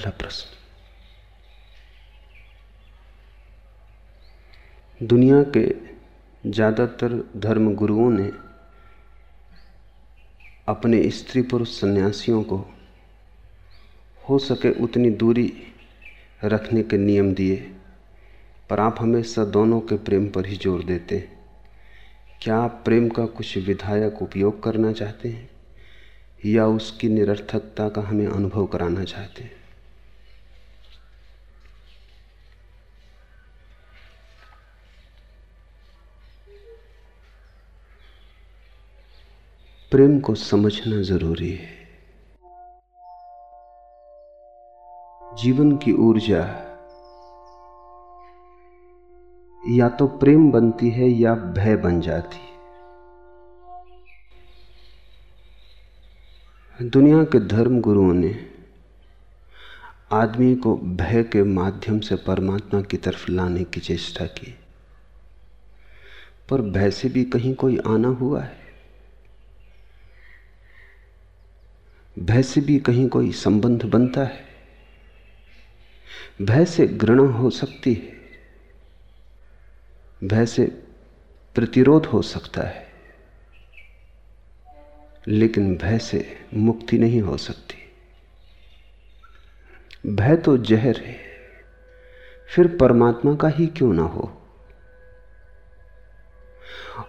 पहला प्रश्न। दुनिया के ज़्यादातर धर्म गुरुओं ने अपने स्त्री पुरुष सन्यासियों को हो सके उतनी दूरी रखने के नियम दिए, पर आप हमेशा दोनों के प्रेम पर ही ज़ोर देते हैं। क्या आप प्रेम का कुछ विधायक उपयोग करना चाहते हैं या उसकी निरर्थकता का हमें अनुभव कराना चाहते हैं? प्रेम को समझना ज़रूरी है। जीवन की ऊर्जा या तो प्रेम बनती है या भय बन जाती है। दुनिया के धर्म गुरुओं ने आदमी को भय के माध्यम से परमात्मा की तरफ़ लाने की चेष्टा की, पर भय से भी कहीं कोई आना हुआ है? भय से भी कहीं कोई संबंध बनता है। भय से घृणा हो सकती है। भय से प्रतिरोध हो सकता है। लेकिन भय से मुक्ति नहीं हो सकती। भय तो जहर है। फिर परमात्मा का ही क्यों ना हो?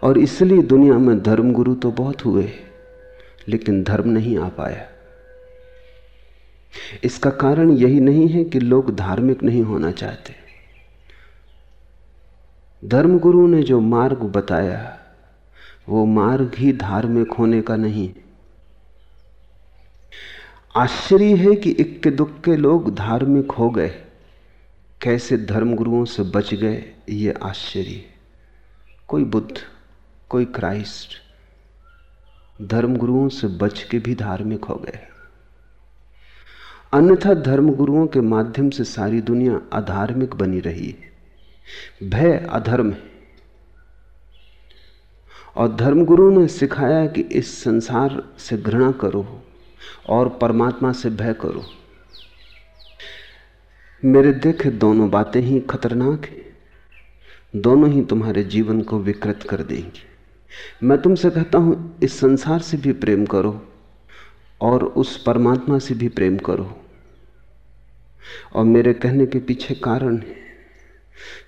और इसलिए दुनिया में धर्मगुरु तो बहुत हुए, लेकिन धर्म नहीं आ पाया। इसका कारण यही नहीं है कि लोग धार्मिक नहीं होना चाहते। धर्मगुरु ने जो मार्ग बताया, वो मार्ग ही धार्मिक होने का नहीं। आश्चर्य है कि इक्के दुक्के लोग धार्मिक हो गए। कैसे धर्मगुरुओं से बच गए, ये आश्चर्य। कोई बुद्ध, कोई क्राइस्ट, धर्मगुरुओं से बच के भी धार्मिक हो गए। अन्यथा धर्मगुरुओं के माध्यम से सारी दुनिया अधार्मिक बनी रही है। भय अधर्म है। और धर्मगुरु ने सिखाया कि इस संसार से घृणा करो और परमात्मा से भय करो। मेरे देखे दोनों बातें ही खतरनाक हैं। दोनों ही तुम्हारे जीवन को विकृत कर देंगी। मैं तुमसे कहता हूँ, इस संसार से भी प्रेम करो और उस परमात्मा से भी प्रेम करो। और मेरे कहने के पीछे कारण है।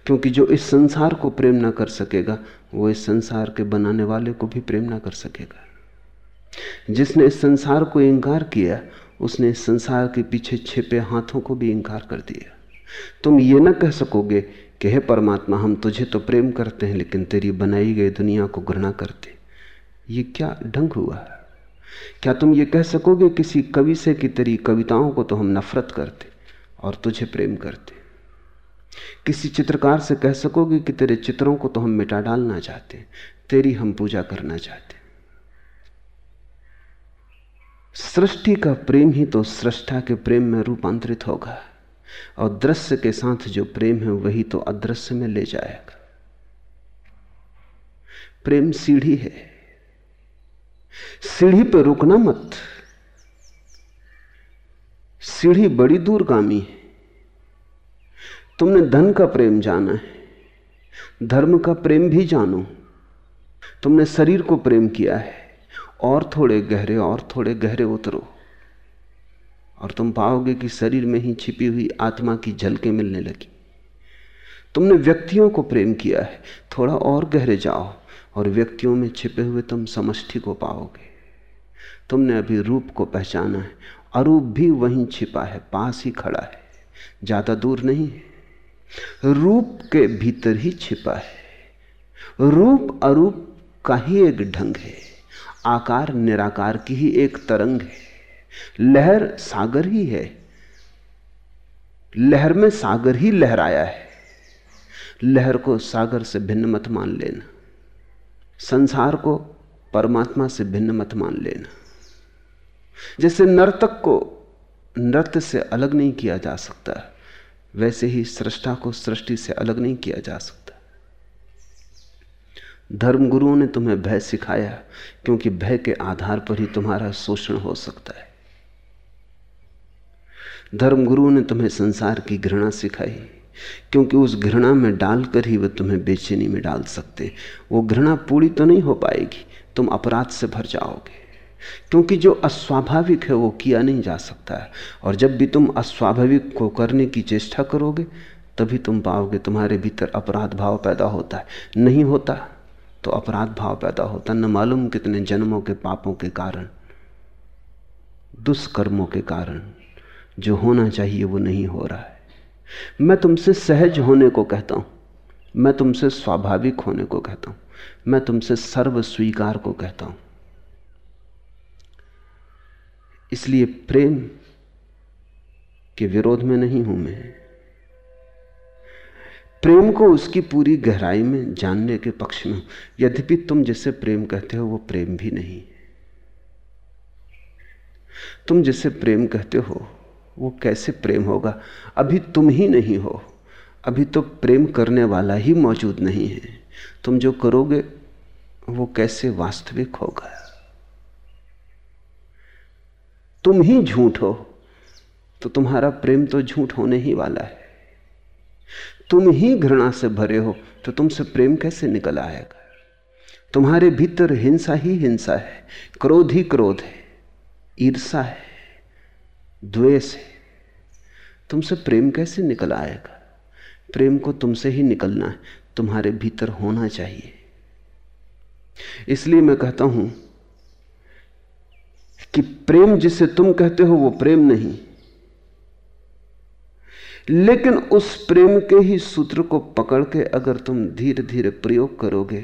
क्योंकि जो इस संसार को प्रेम ना कर सकेगा, वो इस संसार के बनाने वाले को भी प्रेम ना कर सकेगा। जिसने इस संसार को इंकार किया, उसने इस संसार के पीछे छिपे हाथों को भी इंकार कर दिया। तुम ये ना कह सकोगे कि, हे परमात्मा, हम तुझे तो प्रेम करते हैं, लेकिन तेरी बनाई गई दुनिया को घृणा करते ये क्या ढंग हुआ? क्या तुम ये कह सकोगे किसी कवि से कि तेरी कविताओं को तो हम नफरत करते और तुझे प्रेम करते। किसी चित्रकार से कह सकोगे कि तेरे चित्रों को तो हम मिटा डालना चाहते, तेरी हम पूजा करना चाहते। सृष्टि का प्रेम ही तो सृष्टा के प्रेम में रूपांतरित होगा, और दृश्य के साथ जो प्रेम है वही तो अदृश्य में ले जाएगा। प्रेम सीढ़ी है। सीढ़ी पर रुकना मत। सीढ़ी बड़ी दूरगामी है। तुमने धन का प्रेम जाना है, धर्म का प्रेम भी जानो। तुमने शरीर को प्रेम किया है, और थोड़े गहरे, और थोड़े गहरे उतरो। और तुम पाओगे कि शरीर में ही छिपी हुई आत्मा की झलकें मिलने लगी। तुमने व्यक्तियों को प्रेम किया है, थोड़ा और गहरे जाओ, और व्यक्तियों में छिपे हुए तुम समष्टि को पाओगे। तुमने अभी रूप को पहचाना है अरूप भी वहीं छिपा है, पास ही खड़ा है, ज़्यादा दूर नहीं रूप के भीतर ही छिपा है। रूप अरूप का ही एक ढंग है, आकार निराकार की ही एक तरंग है। लहर सागर ही है, लहर में सागर ही लहराया है। लहर को सागर से भिन्न मत मान लेना, संसार को परमात्मा से भिन्न मत मान लेना। जैसे नर्तक को नृत्य से अलग नहीं किया जा सकता, वैसे ही सृष्टा को सृष्टि से अलग नहीं किया जा सकता। धर्मगुरुओं ने तुम्हें भय सिखाया, क्योंकि भय के आधार पर ही तुम्हारा शोषण हो सकता है। धर्मगुरु ने तुम्हें संसार की घृणा सिखाई, क्योंकि उस घृणा में डालकर ही वह तुम्हें बेचैनी में डाल सकते। वो घृणा पूरी तो नहीं हो पाएगी तुम अपराध से भर जाओगे। क्योंकि जो अस्वाभाविक है, वो किया नहीं जा सकता है। और जब भी तुम अस्वाभाविक को करने की चेष्टा करोगे, तभी तुम पाओगे तुम्हारे भीतर अपराध भाव पैदा होता है। नहीं होता तो अपराध भाव पैदा होता न मालूम कितने जन्मों के पापों के कारण, दुष्कर्मों के कारण जो होना चाहिए, वो नहीं हो रहा है। मैं तुमसे सहज होने को कहता हूँ। मैं तुमसे स्वाभाविक होने को कहता हूँ। मैं तुमसे सर्व स्वीकार को कहता हूँ। इसलिए प्रेम के विरोध में नहीं हूँ मैं। प्रेम को उसकी पूरी गहराई में जानने के पक्ष में यद्यपि तुम जिसे प्रेम कहते हो, वो प्रेम भी नहीं। तुम जिसे प्रेम कहते हो, वो कैसे प्रेम होगा? अभी तुम ही नहीं हो। अभी तो प्रेम करने वाला ही मौजूद नहीं है। तुम जो करोगे, वो कैसे वास्तविक होगा? तुम ही झूठ हो तो तुम्हारा प्रेम तो झूठ होने ही वाला है। तुम ही घृणा से भरे हो तो तुमसे प्रेम कैसे निकल आएगा? तुम्हारे भीतर हिंसा ही हिंसा है, क्रोध ही क्रोध है ईर्षा है, द्वेष है। तुमसे प्रेम कैसे निकल आएगा? प्रेम को तुमसे ही निकलना है। तुम्हारे भीतर होना चाहिए। इसलिए मैं कहता हूँ कि प्रेम जिसे तुम कहते हो वो प्रेम नहीं। लेकिन उस प्रेम के ही सूत्र को पकड़ के अगर तुम धीरे धीरे प्रयोग करोगे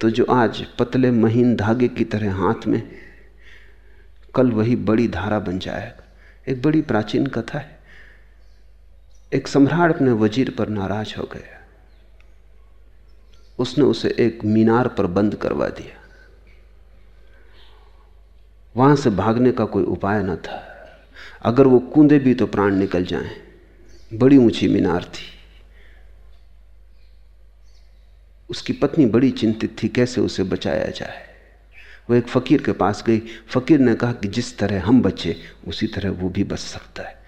तो जो आज पतले महीन धागे की तरह हाथ में, कल वही बड़ी धारा बन जाएगा। एक बड़ी प्राचीन कथा है। एक सम्राट अपने वज़ीर पर नाराज़ हो गया। उसने उसे एक मीनार पर बंद करवा दिया। वहाँ से भागने का कोई उपाय न था। अगर वो कूदे भी तो प्राण निकल जाएँ। बड़ी ऊँची मीनार थी। उसकी पत्नी बड़ी चिंतित थी, कैसे उसे बचाया जाए। वो एक फकीर के पास गई। फकीर ने कहा कि जिस तरह हम बचे, उसी तरह वो भी बच सकता है।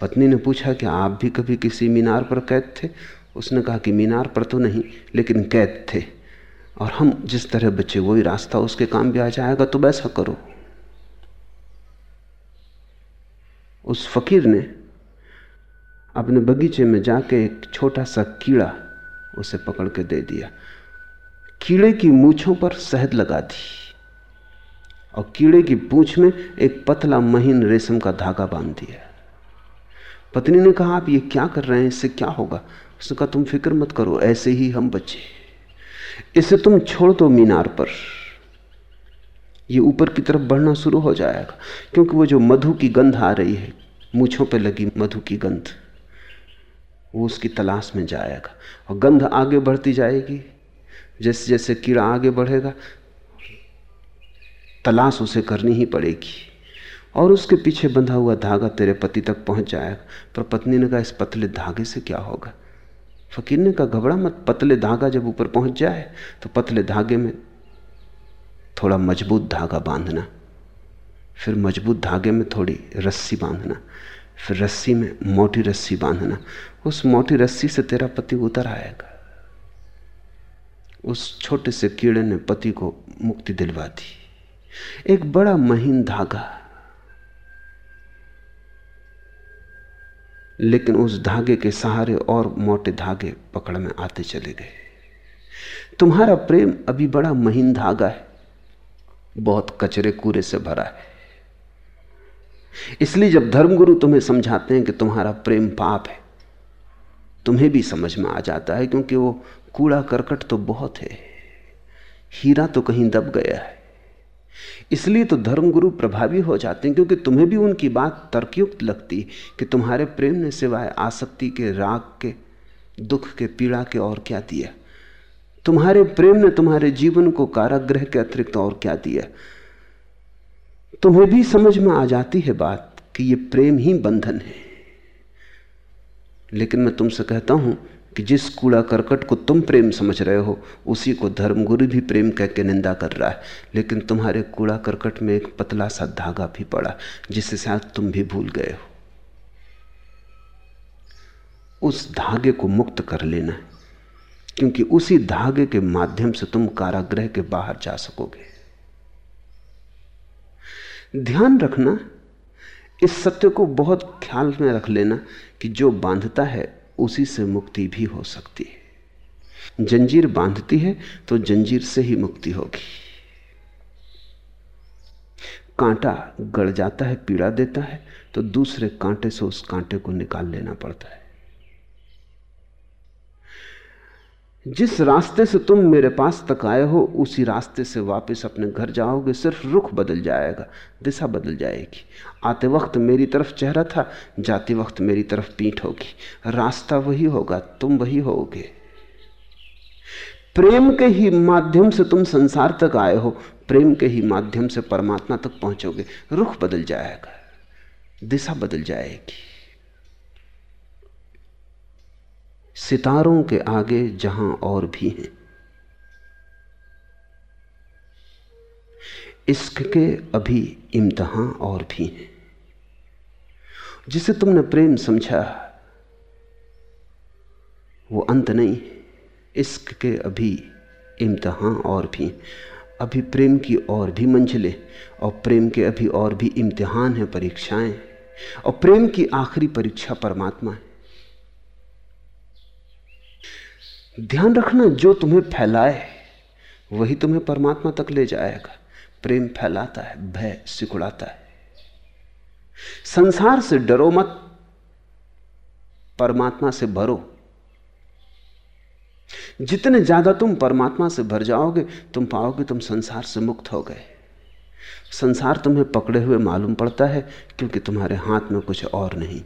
पत्नी ने पूछा कि आप भी कभी किसी मीनार पर कैद थे? उसने कहा कि मीनार पर तो नहीं, लेकिन कैद थे। और हम जिस तरह बचे, वही रास्ता उसके काम भी आ जाएगा तो वैसा करो। उस फकीर ने अपने बगीचे में जाके एक छोटा सा कीड़ा उसे पकड़ के दे दिया। कीड़े की मूछों पर शहद लगा दी। और कीड़े की पूछ में एक पतला महीन रेशम का धागा बाँध दिया। पत्नी ने कहा, आप ये क्या कर रहे हैं? इससे क्या होगा? उसने कहा तुम फ़िक्र मत करो, ऐसे ही हम बचे। इसे तुम छोड़ दो मीनार पर। ये ऊपर की तरफ़ बढ़ना शुरू हो जाएगा, क्योंकि वो जो मधु की गंध आ रही है, मूछों पे लगी मधु की गंध, वो उसकी तलाश में जाएगा। और गंध आगे बढ़ती जाएगी जैसे जैसे कीड़ा आगे बढ़ेगा, तलाश उसे करनी ही पड़ेगी। और उसके पीछे बंधा हुआ धागा तेरे पति तक पहुँच जाएगा, पर पत्नी ने कहा, इस पतले धागे से क्या होगा? फकीर ने कहा, घबरा मत, पतले धागा जब ऊपर पहुँच जाए तो पतले धागे में थोड़ा मज़बूत धागा बांधना, फिर मज़बूत धागे में थोड़ी रस्सी बांधना, फिर रस्सी में मोटी रस्सी बांधना, उस मोटी रस्सी से तेरा पति उतर आएगा। उस छोटे से कीड़े ने पति को मुक्ति दिलवा दी। एक बड़ा महीन धागा लेकिन उस धागे के सहारे और मोटे धागे पकड़ में आते चले गए। तुम्हारा प्रेम अभी बड़ा महीन धागा है। बहुत कचरे कूरे से भरा है। इसलिए जब धर्मगुरु तुम्हें समझाते हैं कि तुम्हारा प्रेम पाप है, तुम्हें भी समझ में आ जाता है क्योंकि वो कूड़ा करकट तो बहुत है। हीरा तो कहीं दब गया है। इसलिए तो धर्मगुरु प्रभावी हो जाते हैं, क्योंकि तुम्हें भी उनकी बात तर्कयुक्त लगती कि तुम्हारे प्रेम ने सिवाय आसक्ति के, राग के, दुख के, पीड़ा के और क्या दिया? तुम्हारे प्रेम ने तुम्हारे जीवन को कारागृह के अतिरिक्त और क्या दिया? तुम्हें भी समझ में आ जाती है बात कि ये प्रेम ही बंधन है। लेकिन मैं तुमसे कहता हूँ कि जिस कूड़ा करकट को तुम प्रेम समझ रहे हो, उसी को धर्मगुरु भी प्रेम कह के निंदा कर रहा है। लेकिन तुम्हारे कूड़ा करकट में एक पतला सा धागा भी पड़ा, जिसे शायद तुम भी भूल गए हो। उस धागे को मुक्त कर लेना है, क्योंकि उसी धागे के माध्यम से तुम कारागृह के बाहर जा सकोगे। ध्यान रखना, इस सत्य को बहुत ख्याल में रख लेना कि जो बांधता है उसी से मुक्ति भी हो सकती है। जंजीर बांधती है तो जंजीर से ही मुक्ति होगी। कांटा गड़ जाता है, पीड़ा देता है तो दूसरे कांटे से उस कांटे को निकाल लेना पड़ता है। जिस रास्ते से तुम मेरे पास तक आए हो, उसी रास्ते से वापस अपने घर जाओगे। सिर्फ़ रुख बदल जाएगा, दिशा बदल जाएगी। आते वक्त मेरी तरफ़ चेहरा था, जाते वक्त मेरी तरफ़ पीठ होगी। रास्ता वही होगा, तुम वही होगे। प्रेम के ही माध्यम से तुम संसार तक आए हो, प्रेम के ही माध्यम से परमात्मा तक पहुंचोगे। रुख बदल जाएगा, दिशा बदल जाएगी। सितारों के आगे जहाँ और भी हैं। इश्क के अभी इम्तहान और भी हैं। जिसे तुमने प्रेम समझा, वो अंत नहीं है। इश्क के अभी इम्तहान और भी अभी प्रेम की और भी मंजिलें, और प्रेम के अभी और भी इम्तिहान हैं परीक्षाएँ, और प्रेम की आखिरी परीक्षा परमात्मा है। ध्यान रखना, जो तुम्हें फैलाए वही तुम्हें परमात्मा तक ले जाएगा। प्रेम फैलाता है, भय सिकुड़ाता है। संसार से डरो मत, परमात्मा से भरो। जितने ज़्यादा तुम परमात्मा से भर जाओगे, तुम पाओगे तुम संसार से मुक्त हो गए। संसार तुम्हें पकड़े हुए मालूम पड़ता है, क्योंकि तुम्हारे हाथ में कुछ और नहीं।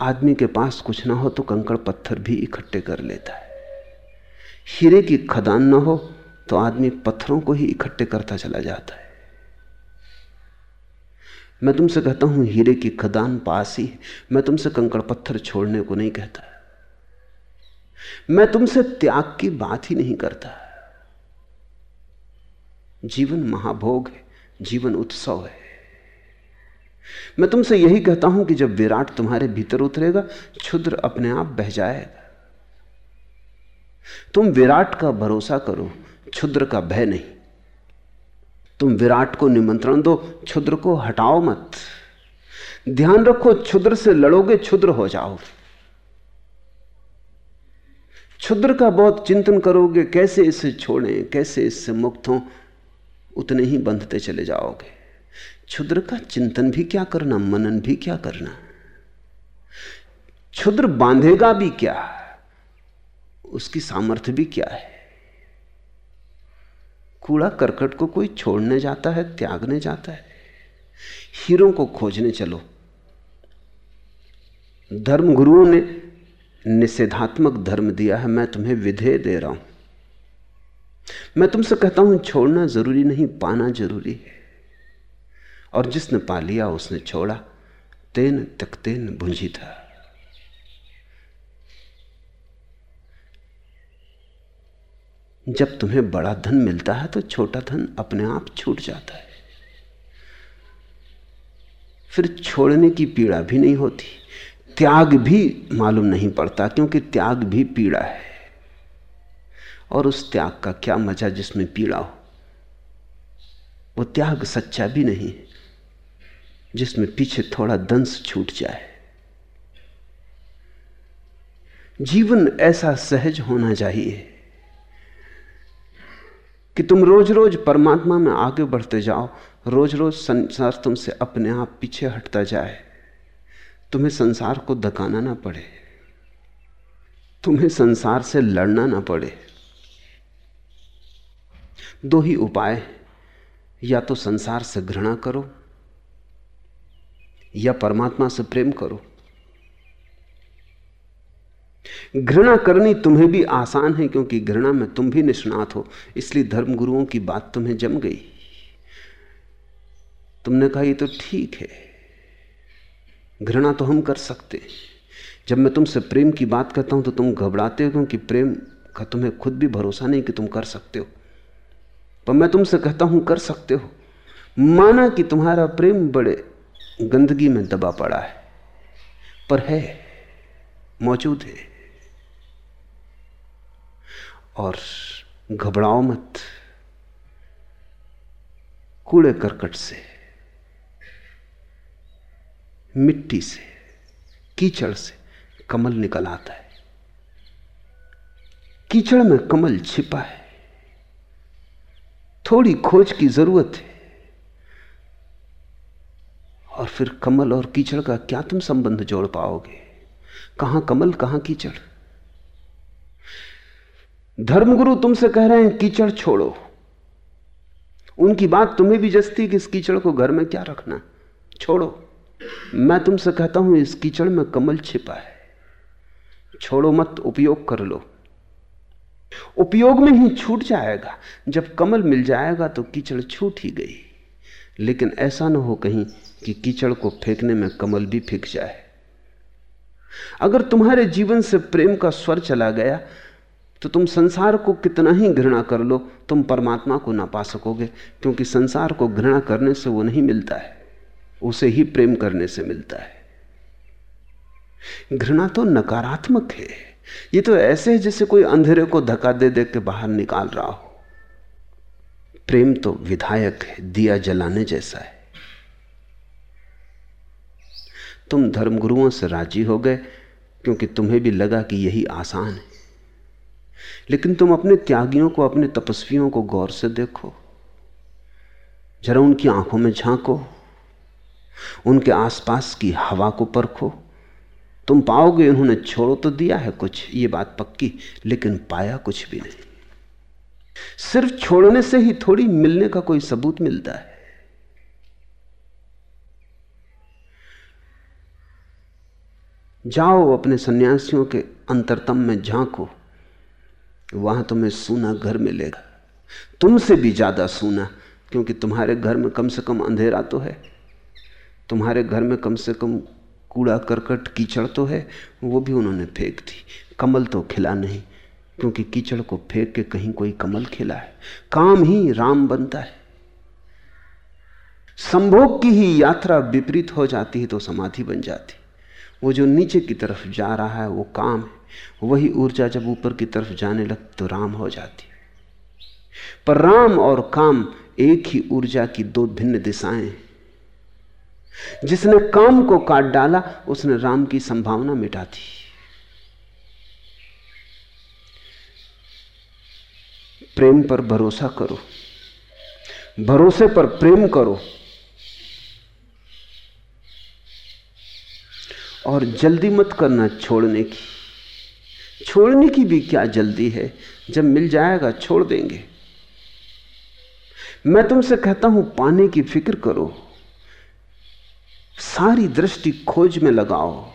आदमी के पास कुछ ना हो तो कंकड़ पत्थर भी इकट्ठे कर लेता है। हीरे की खदान ना हो तो आदमी पत्थरों को ही इकट्ठे करता चला जाता है। मैं तुमसे कहता हूँ, हीरे की खदान पास ही मैं तुमसे कंकड़ पत्थर छोड़ने को नहीं कहता। मैं तुमसे त्याग की बात ही नहीं करता। जीवन महाभोग है, जीवन उत्सव है। मैं तुमसे यही कहता हूँ कि जब विराट तुम्हारे भीतर उतरेगा, क्षुद्र अपने आप बह जाएगा। तुम विराट का भरोसा करो, क्षुद्र का भय नहीं। तुम विराट को निमंत्रण दो, क्षुद्र को हटाओ मत। ध्यान रखो, क्षुद्र से लड़ोगे, क्षुद्र हो जाओगे क्षुद्र का बहुत चिंतन करोगे, कैसे इसे छोड़ें, कैसे इससे मुक्त हो, उतने ही बंधते चले जाओगे। क्षुद्र का चिंतन भी क्या करना, मनन भी क्या करना? क्षुद्र बांधेगा भी क्या? उसकी सामर्थ्य भी क्या है? कूड़ा करकट को कोई छोड़ने जाता है, त्यागने जाता है? हीरों को खोजने चलो। धर्म गुरुओं ने निषेधात्मक धर्म दिया है, मैं तुम्हें विधेय दे रहा हूँ। मैं तुमसे कहता हूँ, छोड़ना ज़रूरी नहीं, पाना ज़रूरी है। और जिसने पा लिया उसने छोड़ा। तेन तकतेन भुंजी था। जब तुम्हें बड़ा धन मिलता है तो छोटा धन अपने आप छूट जाता है। फिर छोड़ने की पीड़ा भी नहीं होती। त्याग भी मालूम नहीं पड़ता, क्योंकि त्याग भी पीड़ा है। और उस त्याग का क्या मज़ा जिसमें पीड़ा हो? वो त्याग सच्चा भी नहीं है। जिसमें पीछे थोड़ा दंश छूट जाए। जीवन ऐसा सहज होना चाहिए कि तुम रोज रोज परमात्मा में आगे बढ़ते जाओ रोज रोज संसार तुमसे अपने आप पीछे हटता जाए। तुम्हें संसार को दकाना ना पड़े। तुम्हें संसार से लड़ना ना पड़े। दो ही उपाय या तो संसार से घृणा करो या परमात्मा से प्रेम करो। घृणा करनी तुम्हें भी आसान है क्योंकि घृणा में तुम भी निष्णात हो। इसलिए धर्म गुरुओं की बात तुम्हें जम गई। तुमने कहा, ये तो ठीक है। घृणा तो हम कर सकते जब मैं तुमसे प्रेम की बात करता हूँ तो तुम घबराते हो क्योंकि प्रेम का तुम्हें खुद भी भरोसा नहीं कि तुम कर सकते हो। पर मैं तुमसे कहता हूँ, कर सकते हो। माना कि तुम्हारा प्रेम बड़े गंदगी में दबा पड़ा है, पर है, मौजूद है। और घबराओ मत, कूड़े करकट से, मिट्टी से, कीचड़ से कमल निकल आता है। कीचड़ में कमल छिपा है। थोड़ी खोज की ज़रूरत है। और फिर कमल और कीचड़ का क्या तुम संबंध जोड़ पाओगे? कहाँ कमल, कहाँ कीचड़? धर्मगुरु तुमसे कह रहे हैं, कीचड़ छोड़ो। उनकी बात तुम्हें भी जस्ती कि इस कीचड़ को घर में क्या रखना छोड़ो। मैं तुमसे कहता हूँ, इस कीचड़ में कमल छिपा है। छोड़ो मत, उपयोग कर लो। उपयोग में ही छूट जाएगा। जब कमल मिल जाएगा तो कीचड़ छूट ही गई। लेकिन ऐसा ना हो कहीं कि कीचड़ को फेंकने में कमल भी फेंक जाए। अगर तुम्हारे जीवन से प्रेम का स्वर चला गया तो तुम संसार को कितना ही घृणा कर लो, तुम परमात्मा को ना पा सकोगे, क्योंकि संसार को घृणा करने से वो नहीं मिलता है, उसे ही प्रेम करने से मिलता है। घृणा तो नकारात्मक है, ये तो ऐसे है जैसे कोई अंधेरे को धक्का दे दे के बाहर निकाल रहा हो। प्रेम तो विधायक है, दिया जलाने जैसा है। तुम धर्मगुरुओं से राज़ी हो गए, क्योंकि तुम्हें भी लगा कि यही आसान है। लेकिन तुम अपने त्यागियों को, अपने तपस्वियों को गौर से देखो। जरा उनकी आँखों में झांको, उनके आसपास की हवा को परखो। तुम पाओगे उन्होंने छोड़ो तो दिया है कुछ, ये बात पक्की, लेकिन पाया कुछ भी नहीं। सिर्फ़ छोड़ने से ही थोड़ी मिलने का कोई सबूत मिलता है। जाओ अपने सन्यासियों के अंतरतम में झांको, वहाँ तुम्हें सूना घर मिलेगा। तुमसे भी ज़्यादा सूना, क्योंकि तुम्हारे घर में कम से कम अंधेरा तो है। तुम्हारे घर में कम से कम कूड़ा करकट, कीचड़ तो है, वो भी उन्होंने फेंक दी। कमल तो खिला नहीं, क्योंकि कीचड़ को फेंक के कहीं कोई कमल खिला है। काम ही राम बनता है। संभोग की ही यात्रा विपरीत हो जाती है तो समाधि बन जाती वो जो नीचे की तरफ़ जा रहा है, वो काम है। वही ऊर्जा जब ऊपर की तरफ़ जाने लग तो राम हो जाती पर राम और काम एक ही ऊर्जा की दो भिन्न दिशाएँ जिसने काम को काट डाला, उसने राम की संभावना मिटा दी प्रेम पर भरोसा करो। भरोसे पर प्रेम करो। और जल्दी मत करना छोड़ने की। छोड़ने की भी क्या जल्दी है? जब मिल जाएगा, छोड़ देंगे। मैं तुमसे कहता हूँ, पाने की फ़िक्र करो। सारी दृष्टि खोज में लगाओ।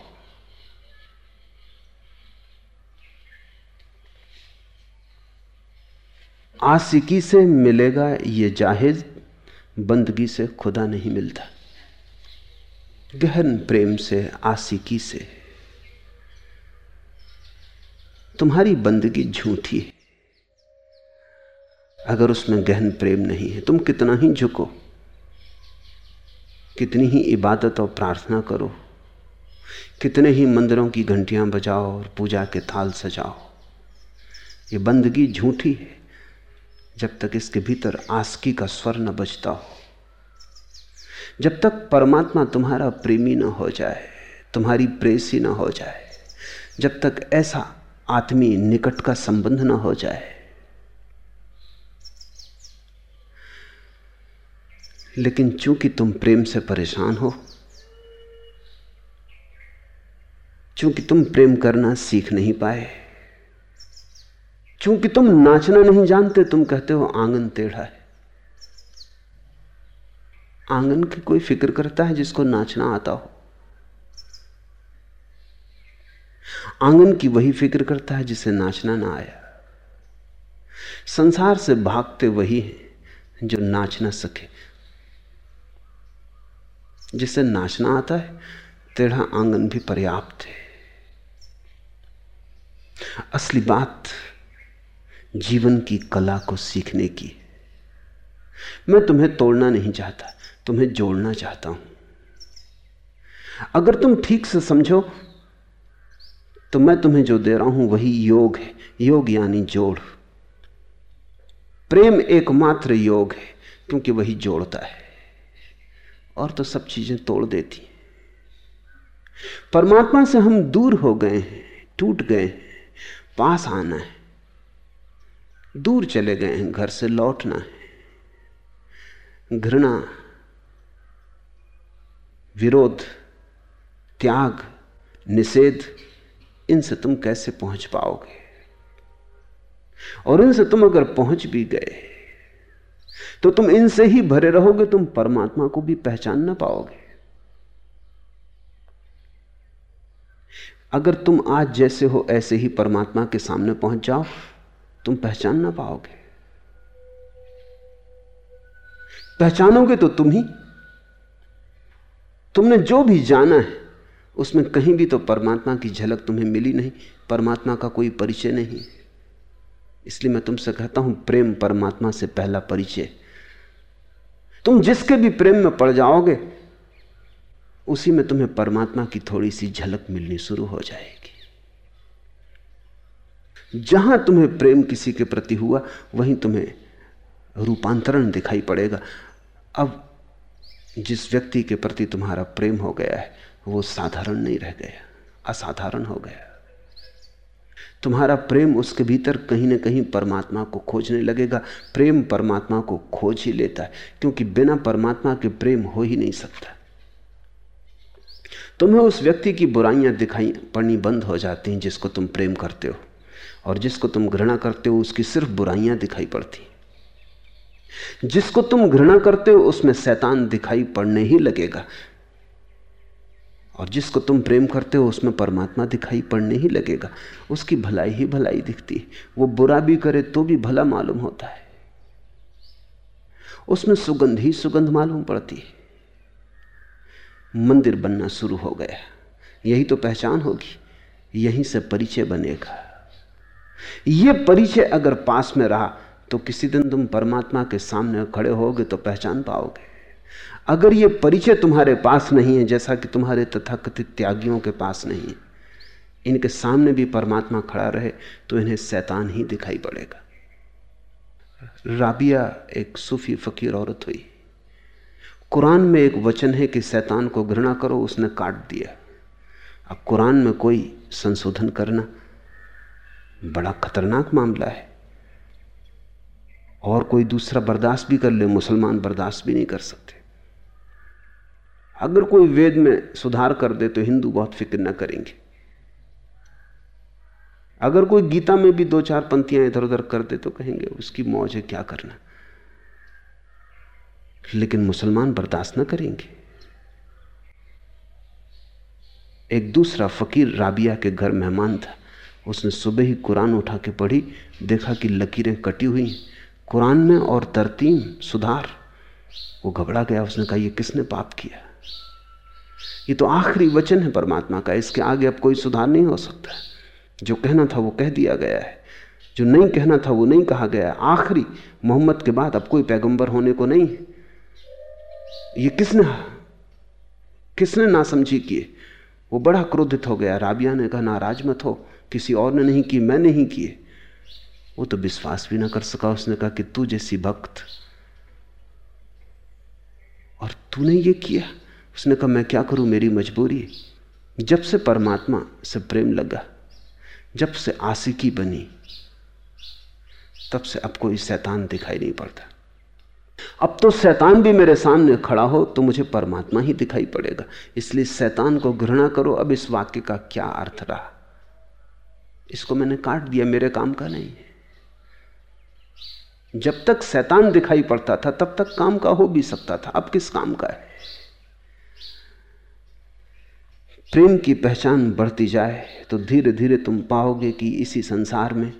आशिकी से मिलेगा ये जाहिज बंदगी से खुदा नहीं मिलता। गहन प्रेम से आशिकी से। तुम्हारी बंदगी झूठी है। अगर उसमें गहन प्रेम नहीं है, तुम कितना ही झुको। कितनी ही इबादत और प्रार्थना करो। कितने ही मंदिरों की घंटियाँ बजाओ और पूजा के थाल सजाओ। ये बंदगी झूठी है, जब तक इसके भीतर आसकी का स्वर न बजता हो। जब तक परमात्मा तुम्हारा प्रेमी न हो जाए, तुम्हारी प्रेसी न हो जाए, जब तक ऐसा आत्मी निकट का संबंध न हो जाए। लेकिन चूँकि तुम प्रेम से परेशान हो, चूँकि तुम प्रेम करना सीख नहीं पाए, चूँकि तुम नाचना नहीं जानते, तुम कहते हो, आँगन टेढ़ा है। आँगन की कोई फ़िक्र करता है जिसको नाचना आता हो? आँगन की वही फ़िक्र करता है जिसे नाचना ना आया। संसार से भागते वही हैं जो नाच ना सके। जिसे नाचना आता है टेढ़ा आँगन भी पर्याप्त है। असली बात जीवन की कला को सीखने की मैं तुम्हें तोड़ना नहीं चाहता। तुम्हें जोड़ना चाहता हूँ। अगर तुम ठीक से समझो तो मैं तुम्हें जो दे रहा हूँ वही योग है। योग यानी जोड़। प्रेम एकमात्र योग है, क्योंकि वही जोड़ता है। और तो सब चीज़ें तोड़ देती परमात्मा से हम दूर हो गए हैं, टूट गए हैं, पास आना है। दूर चले गए हैं, घर से लौटना है। घृणा विरोध, त्याग, निषेध, इनसे तुम कैसे पहुँच पाओगे? और इनसे तुम अगर पहुँच भी गए तो तुम इनसे ही भरे रहोगे, तुम परमात्मा को भी पहचान ना पाओगे। अगर तुम आज जैसे हो, ऐसे ही परमात्मा के सामने पहुँच जाओ, तुम पहचान ना पाओगे। पहचानोगे तो तुम ही तुमने जो भी जाना है, उसमें कहीं भी तो परमात्मा की झलक तुम्हें मिली नहीं, परमात्मा का कोई परिचय नहीं। इसलिए मैं तुमसे कहता हूँ, प्रेम परमात्मा से पहला परिचय। तुम जिसके भी प्रेम में पड़ जाओगे, उसी में तुम्हें परमात्मा की थोड़ी सी झलक मिलनी शुरू हो जाएगी। जहाँ तुम्हें प्रेम किसी के प्रति हुआ, वहीं तुम्हें रूपांतरण दिखाई पड़ेगा। अब जिस व्यक्ति के प्रति तुम्हारा प्रेम हो गया है, वो साधारण नहीं रह गया, असाधारण हो गया। तुम्हारा प्रेम उसके भीतर कहीं ना कहीं परमात्मा को खोजने लगेगा। प्रेम परमात्मा को खोज ही लेता है, क्योंकि बिना परमात्मा के प्रेम हो ही नहीं सकता। तुम्हें उस व्यक्ति की बुराइयाँ दिखाई पड़नी बंद हो जाती हैं जिसको तुम प्रेम करते हो, और जिसको तुम घृणा करते हो, उसकी सिर्फ़ बुराइयाँ दिखाई पड़ती जिसको तुम घृणा करते हो, उसमें शैतान दिखाई पड़ने ही लगेगा। और जिसको तुम प्रेम करते हो, उसमें परमात्मा दिखाई पड़ने ही लगेगा। उसकी भलाई ही भलाई दिखती है। वो बुरा भी करे तो भी भला मालूम होता है। उसमें सुगंध ही सुगंध मालूम पड़ती है। मंदिर बनना शुरू हो गया। यही तो पहचान होगी। यहीं से परिचय बनेगा। यह परिचय अगर पास में रहा तो किसी दिन तुम परमात्मा के सामने खड़े होगे तो पहचान पाओगे। अगर ये परिचय तुम्हारे पास नहीं है, जैसा कि तुम्हारे तथाकथित त्यागियों के पास नहीं है, इनके सामने भी परमात्मा खड़ा रहे तो इन्हें शैतान ही दिखाई पड़ेगा। राबिया, एक सूफी फकीर औरत हुई। कुरान में एक वचन है कि शैतान को घृणा करो, उसने काट दिया। अब कुरान में कोई संशोधन करना बड़ा खतरनाक मामला है। और कोई दूसरा बर्दाश्त भी कर ले, मुसलमान बर्दाश्त भी नहीं कर सकते। अगर कोई वेद में सुधार कर दे तो हिंदू बहुत फ़िक्र न करेंगे। अगर कोई गीता में भी दो चार पंक्तियाँ इधर उधर कर दे तो कहेंगे, उसकी मौज है, क्या करना? लेकिन मुसलमान बर्दाश्त न करेंगे। एक दूसरा फकीर राबिया के घर मेहमान था। उसने सुबह ही कुरान उठा के पढ़ी, देखा कि लकीरें कटी हुई कुरान में और तरतीम, सुधार। वो घबरा गया, उसने कहा, ये किसने पाप किया? ये तो आखिरी वचन है परमात्मा का, इसके आगे अब कोई सुधार नहीं हो सकता। जो कहना था वो कह दिया गया है। जो नहीं कहना था वो नहीं कहा गया आखिरी, मोहम्मद के बाद अब कोई पैगंबर होने को नहीं है। ये किसने किसने ना समझी किए वो बड़ा क्रोधित हो गया। राबिया ने कहा, नाराज़ मत हो। किसी और ने नहीं किए मैं नहीं किए वो तो विश्वास भी ना कर सका उसने कहा कि तू जैसी भक्त और तूने ये किया। उसने कहा, मैं क्या करूँ मेरी मजबूरी? जब से परमात्मा से प्रेम लगा, जब से आशिकी बनी, तब से अब कोई शैतान दिखाई नहीं पड़ता। अब तो शैतान भी मेरे सामने खड़ा हो तो मुझे परमात्मा ही दिखाई पड़ेगा। इसलिए शैतान को घृणा करो। अब इस वाक्य का क्या अर्थ रहा? इसको मैंने काट दिया, मेरे काम का नहीं है। जब तक शैतान दिखाई पड़ता था, तब तक काम का हो भी सकता था। अब किस काम का है? प्रेम की पहचान बढ़ती जाए तो धीरे धीरे तुम पाओगे कि इसी संसार में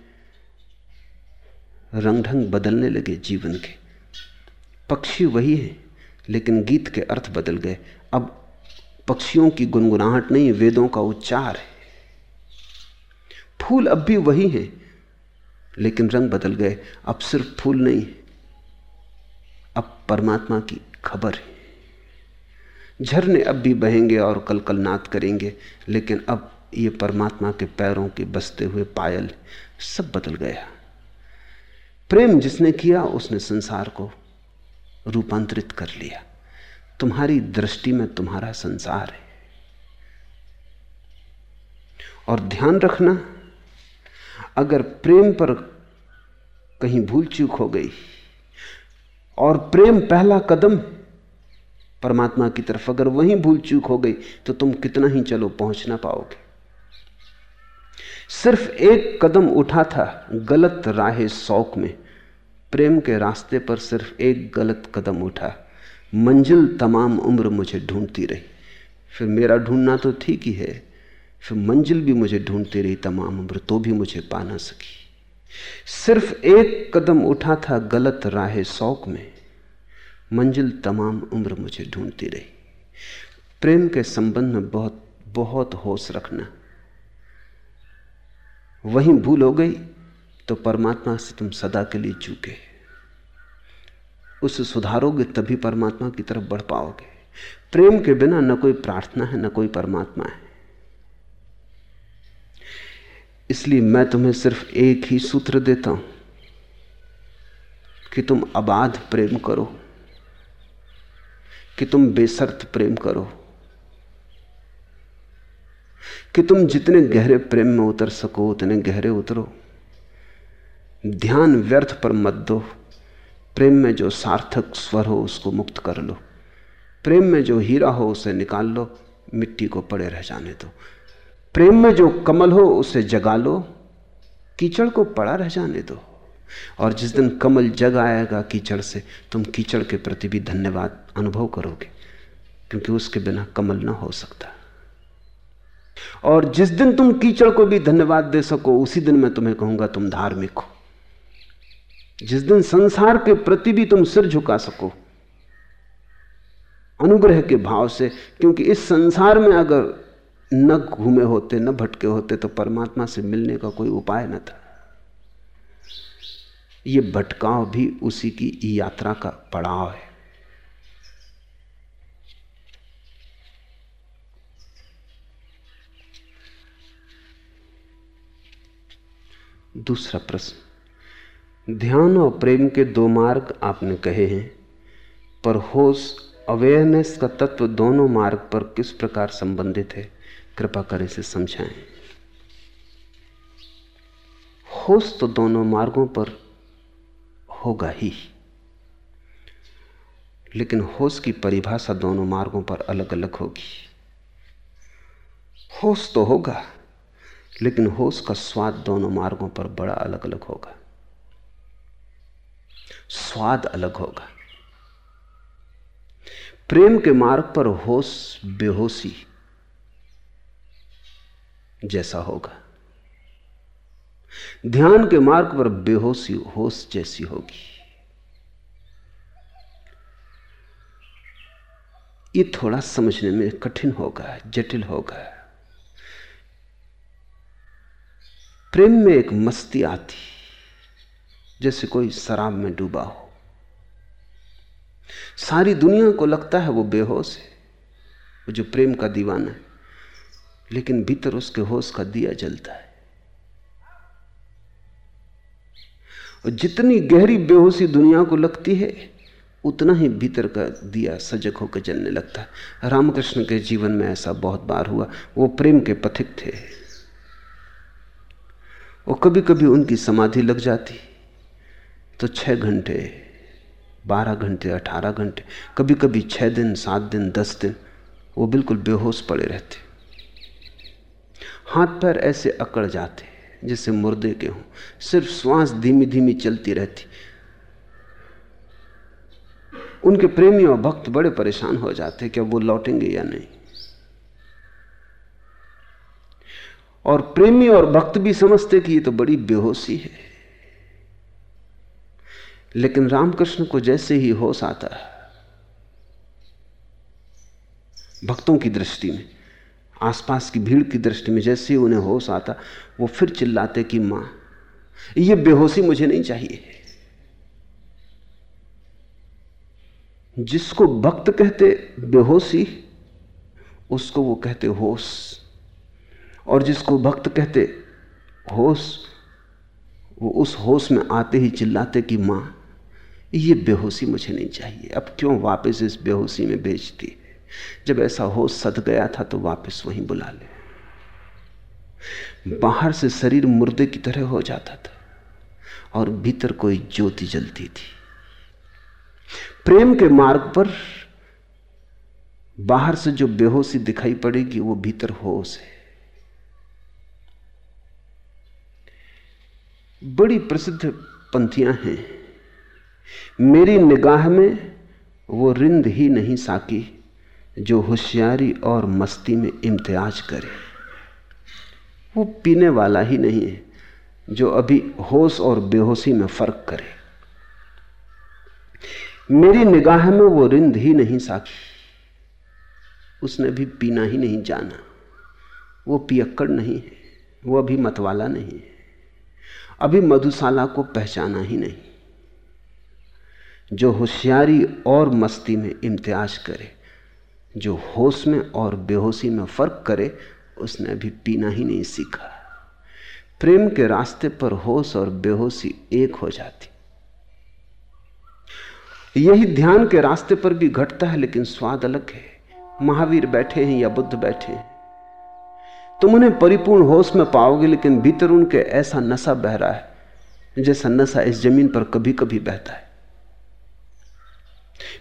रंग ढंग बदलने लगे जीवन के। पक्षी वही है, लेकिन गीत के अर्थ बदल गए। अब पक्षियों की गुनगुनाहट नहीं, वेदों का उच्चार है। फूल अब भी वही हैं लेकिन रंग बदल गए। अब सिर्फ़ फूल नहीं, अब परमात्मा की खबर है। झरने अब भी बहेंगे और कल कल नाद करेंगे, लेकिन अब ये परमात्मा के पैरों के बसते हुए पायल सब बदल गया। प्रेम जिसने किया, उसने संसार को रूपांतरित कर लिया। तुम्हारी दृष्टि में तुम्हारा संसार है। और ध्यान रखना अगर प्रेम पर कहीं भूल चूक हो गई और प्रेम पहला कदम परमात्मा की तरफ़ अगर वहीं भूल चूक हो गई तो तुम कितना ही चलो पहुँच ना पाओगे। सिर्फ़ एक कदम उठा था गलत राह शौक में। प्रेम के रास्ते पर सिर्फ़ एक गलत कदम उठा। मंजिल तमाम उम्र मुझे ढूंढती रही। फिर मेरा ढूंढना तो ठीक ही है। फिर मंजिल भी मुझे ढूंढती रही तमाम उम्र तो भी मुझे पा ना सकी। सिर्फ़ एक कदम उठा था गलत राह शौक में, मंजिल तमाम उम्र मुझे ढूंढती रही। प्रेम के संबंध में बहुत बहुत होश रखना। वहीं भूल हो गई तो परमात्मा से तुम सदा के लिए चूके। उसे सुधारोगे, तभी परमात्मा की तरफ़ बढ़ पाओगे। प्रेम के बिना न कोई प्रार्थना है, न कोई परमात्मा है। इसलिए मैं तुम्हें सिर्फ़ एक ही सूत्र देता हूँ कि तुम अबाध प्रेम करो, कि तुम बेसर्त प्रेम करो, कि तुम जितने गहरे प्रेम में उतर सको, उतने गहरे उतरो। ध्यान व्यर्थ पर मत दो। प्रेम में जो सार्थक स्वर हो, उसको मुक्त कर लो। प्रेम में जो हीरा हो, उसे निकाल लो। मिट्टी को पड़े रह जाने दो। प्रेम में जो कमल हो, उसे जगा लो। कीचड़ को पड़ा रह जाने दो। और जिस दिन कमल जग आएगा कीचड़ से, तुम कीचड़ के प्रति भी धन्यवाद अनुभव करोगे, क्योंकि उसके बिना कमल ना हो सकता। और जिस दिन तुम कीचड़ को भी धन्यवाद दे सको, उसी दिन मैं तुम्हें कहूँगा, तुम धार्मिक हो। जिस दिन संसार के प्रति भी तुम सिर झुका सको, अनुग्रह के भाव से, क्योंकि इस संसार में अगर न घूमे होते, न भटके होते तो परमात्मा से मिलने का कोई उपाय न था। ये भटकाव भी उसी की यात्रा का पड़ाव है। दूसरा प्रश्न, ध्यान और प्रेम के दो मार्ग आपने कहे हैं, पर होश, अवेयरनेस का तत्व दोनों मार्ग पर किस प्रकार संबंधित है? कृपा कर इसे समझाएँ। होश तो दोनों मार्गों पर होगा ही। लेकिन होश की परिभाषा दोनों मार्गों पर अलग अलग होगी। होश तो होगा, लेकिन होश का स्वाद दोनों मार्गों पर बड़ा अलग अलग होगा। स्वाद अलग होगा। प्रेम के मार्ग पर होश बेहोशी जैसा होगा। ध्यान के मार्ग पर बेहोशी होश जैसी होगी। ये थोड़ा समझने में कठिन होगा, जटिल होगा। प्रेम में एक मस्ती आती, जैसे कोई शराब में डूबा हो। सारी दुनिया को लगता है वो बेहोश है, वो जो प्रेम का दीवाना है। लेकिन भीतर उसके होश का दिया जलता है। और जितनी गहरी बेहोशी दुनिया को लगती है, उतना ही भीतर का दिया सजग होकर जलने लगता है। रामकृष्ण के जीवन में ऐसा बहुत बार हुआ। वो प्रेम के पथिक थे। और कभी कभी उनकी समाधि लग जाती। तो छह घंटे, बारह घंटे, अठारह घंटे कभी कभी छह दिन, सात दिन, दस दिन, वो बिल्कुल बेहोश पड़े रहते। हाथ पैर ऐसे अकड़ जाते जैसे मुर्दे के हों। सिर्फ़ श्वास धीमी धीमी चलती रहती। उनके प्रेमी और भक्त बड़े परेशान हो जाते कि वो लौटेंगे या नहीं। और प्रेमी और भक्त भी समझते कि ये तो बड़ी बेहोशी है। लेकिन रामकृष्ण को जैसे ही होश आता है, भक्तों की दृष्टि में आसपास की भीड़ की दृष्टि में जैसे ही उन्हें होश आता, वो फिर चिल्लाते कि, माँ, ये बेहोशी मुझे नहीं चाहिए। जिसको भक्त कहते बेहोशी, उसको वो कहते होश। और जिसको भक्त कहते होश, वो उस होश में आते ही चिल्लाते कि, माँ, ये बेहोशी मुझे नहीं चाहिए। अब क्यों वापस इस बेहोशी में भेजती? जब ऐसा होश सद गया था तो वापस वहीं बुला ले। बाहर से शरीर मुर्दे की तरह हो जाता था और भीतर कोई ज्योति जलती थी। प्रेम के मार्ग पर बाहर से जो बेहोशी दिखाई पड़ेगी, वो भीतर होश है। बड़ी प्रसिद्ध पंथियाँ हैं। मेरी निगाह में वो रिंद ही नहीं साकी। जो होशियारी और मस्ती में इम्तियाज़ करे। वो पीने वाला ही नहीं है, जो अभी होश और बेहोशी में फ़र्क करे। मेरी निगाह में वो रिंद ही नहीं साकी उसने भी पीना ही नहीं जाना। वो पियक्कड़ नहीं है, वो अभी मतवाला नहीं है। अभी मधुशाला को पहचाना ही नहीं। जो होशियारी और मस्ती में इम्तियाज़ करे। जो होश में और बेहोशी में फ़र्क करे, उसने अभी पीना ही नहीं सीखा। प्रेम के रास्ते पर होश और बेहोशी एक हो जाती। यही ध्यान के रास्ते पर भी घटता है, लेकिन स्वाद अलग है। महावीर बैठे हैं या बुद्ध बैठे हैं। तुम उन्हें परिपूर्ण होश में पाओगे, लेकिन भीतर उनके ऐसा नशा बह रहा है, जैसा नशा इस ज़मीन पर कभी कभी बहता है।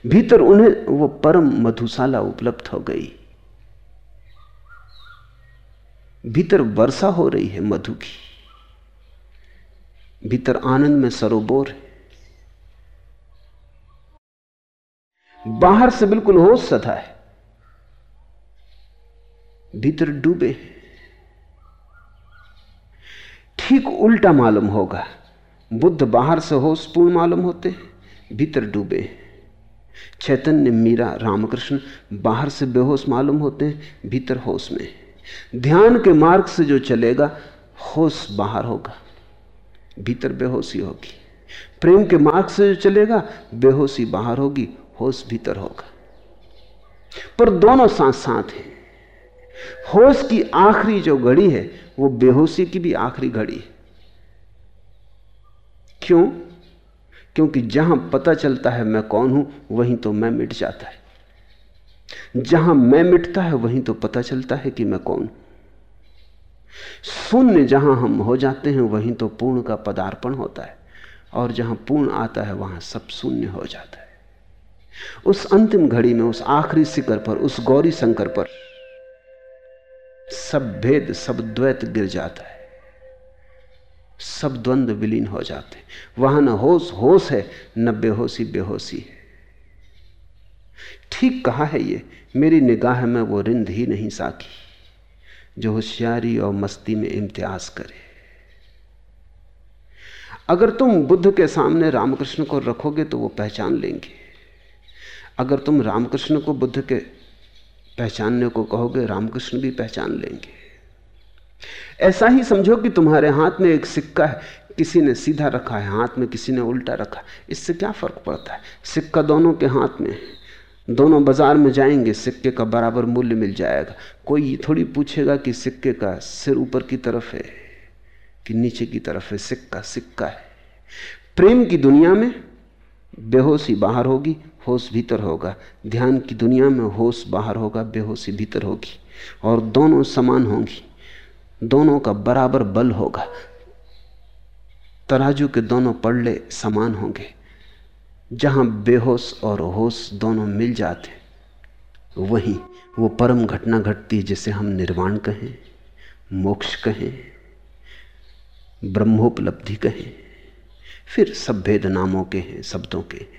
भीतर उन्हें वो परम मधुशाला उपलब्ध हो गई। भीतर वर्षा हो रही है मधु की। भीतर आनंद में सरोबोर है। बाहर से बिल्कुल होश सदा है। भीतर डूबे ठीक उल्टा मालूम होगा। बुद्ध बाहर से होश पूर्ण मालूम होते भीतर डूबे चैतन्य, मीरा, रामकृष्ण बाहर से बेहोश मालूम होते हैं, भीतर होश में ध्यान के मार्ग से जो चलेगा, होश बाहर होगा, भीतर बेहोशी होगी। प्रेम के मार्ग से जो चलेगा, बेहोशी बाहर होगी, होश भीतर होगा। पर दोनों साथ साथ हैं। होश की आखिरी जो घड़ी है, वो बेहोशी की भी आखिरी घड़ी है। क्यों? क्योंकि जहाँ पता चलता है मैं कौन हूँ, वहीं तो मैं मिट जाता है। जहाँ मैं मिटता है, वहीं तो पता चलता है कि मैं कौन शून्य जहाँ हम हो जाते हैं, वहीं तो पूर्ण का पदार्पण होता है, और जहाँ पूर्ण आता है, वहाँ सब शून्य हो जाता है। उस अंतिम घड़ी में, उस आखिरी शिखर पर, उस गौरी शंकर पर सब भेद, सब द्वैत गिर जाता है। सब द्वंद्व विलीन हो जाते वहाँ न होश होश है, न बेहोशी बेहोशी है। ठीक कहा है ये? मेरी निगाह में वो रिंद ही नहीं साकी जो होशियारी और मस्ती में इम्तियाज़ करे। अगर तुम बुद्ध के सामने रामकृष्ण को रखोगे तो वो पहचान लेंगे। अगर तुम रामकृष्ण को बुद्ध के पहचानने को कहोगे, रामकृष्ण भी पहचान लेंगे। ऐसा ही समझो कि तुम्हारे हाथ में एक सिक्का है। किसी ने सीधा रखा है, हाथ में किसी ने उल्टा रखा इससे क्या फ़र्क पड़ता है? सिक्का दोनों के हाथ में है। दोनों बाज़ार में जाएँगे, सिक्के का बराबर मूल्य मिल जाएगा। कोई थोड़ी पूछेगा कि सिक्के का सिर ऊपर की तरफ़ है कि नीचे की तरफ़ है? सिक्का सिक्का है। प्रेम की दुनिया में बेहोशी बाहर होगी, होश भीतर होगा। ध्यान की दुनिया में होश बाहर होगा, बेहोशी भीतर होगी। और दोनों समान होंगी। दोनों का बराबर बल होगा। तराजू के दोनों पड़ले समान होंगे। जहाँ बेहोश और होश दोनों मिल जाते, वही वो परम घटना घटती जिसे हम निर्वाण कहें, मोक्ष कहें, ब्रह्मोपलब्धि कहें, फिर सब भेद नामों के हैं, शब्दों के हैं।